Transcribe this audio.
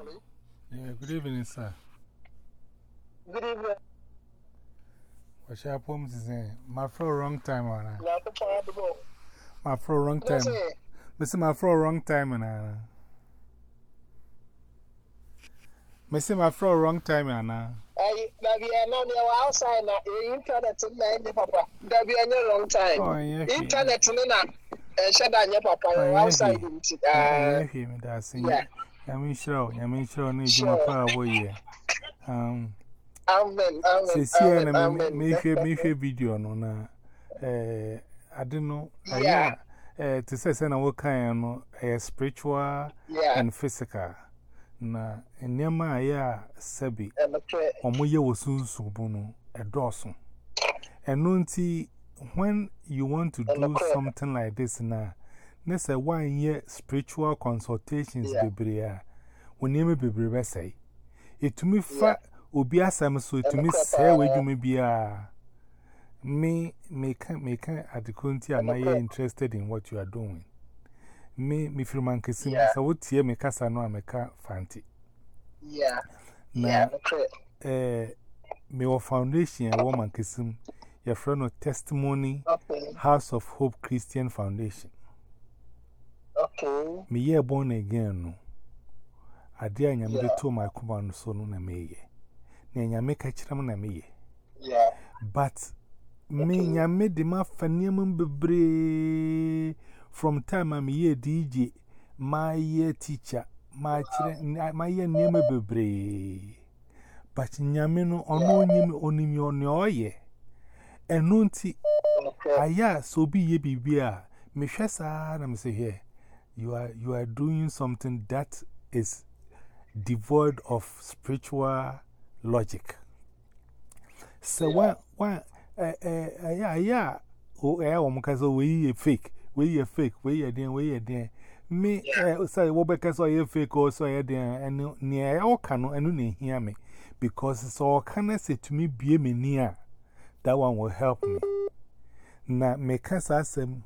Hello? Yeah, good evening, sir. Good evening. What's your poem is in? My fro wrong time, on her. My fro wrong time. Miss my fro wrong time, on her. Miss my fro wrong time, on her. Baby, I know they were outside now. Internet in my papa. Baby, I know long time. Oh, yeah. Internet in my. Shut down your papa. Oh, outside. Yeah, uh, oh, that's it. Yeah. Yamin Shrow, Yamin Shrow, need you my power warrior. Um, Amen, Amen. See, and make a make a video on a eh, I don't know. Yeah, eh, to say, and I work on a spiritual and physical. Na nneɛma a yɛ a sɛbi ɔmo yɛ wɔ sunsubu no ɛdɔɔso ɛno nti when you want to do something like this na Ness a one year spiritual consultations, Yeah. bibria. When you may be say. It to me, fa obi asam so to me, say, where you may be a me, me can make at the country. Am I interested in what you are doing? Me, me feel man kissing. Yeah. So what year me casa no, I make fanti. Yeah. Na, Yeah. Eh, me wa foundation a woman kisim your friend of testimony Okay. house of hope christian foundation. Me ye born again. I dear Yam the two my command son on a me. Nay, I make a chram na me. But me, I made the ma fanium bebre from time I'm ye DJ, my ye teacher, my ye uh-huh. name bebre. But Yamino or no name on him on your ye. And nunti, I ya so be ye be beer. Me shasa, I'm say here. You are you are doing something that is devoid of spiritual logic. So Yeah. wa wa eh eh aya aya o eh wo mka so we ye fake? We ye fake? We ye den we ye den me eh say wo be ka so ye fake o so ye den enu ne e o ka no enu na hia me. Because so ka na say to me bie me ni a that one will help me. Na me ka sa asem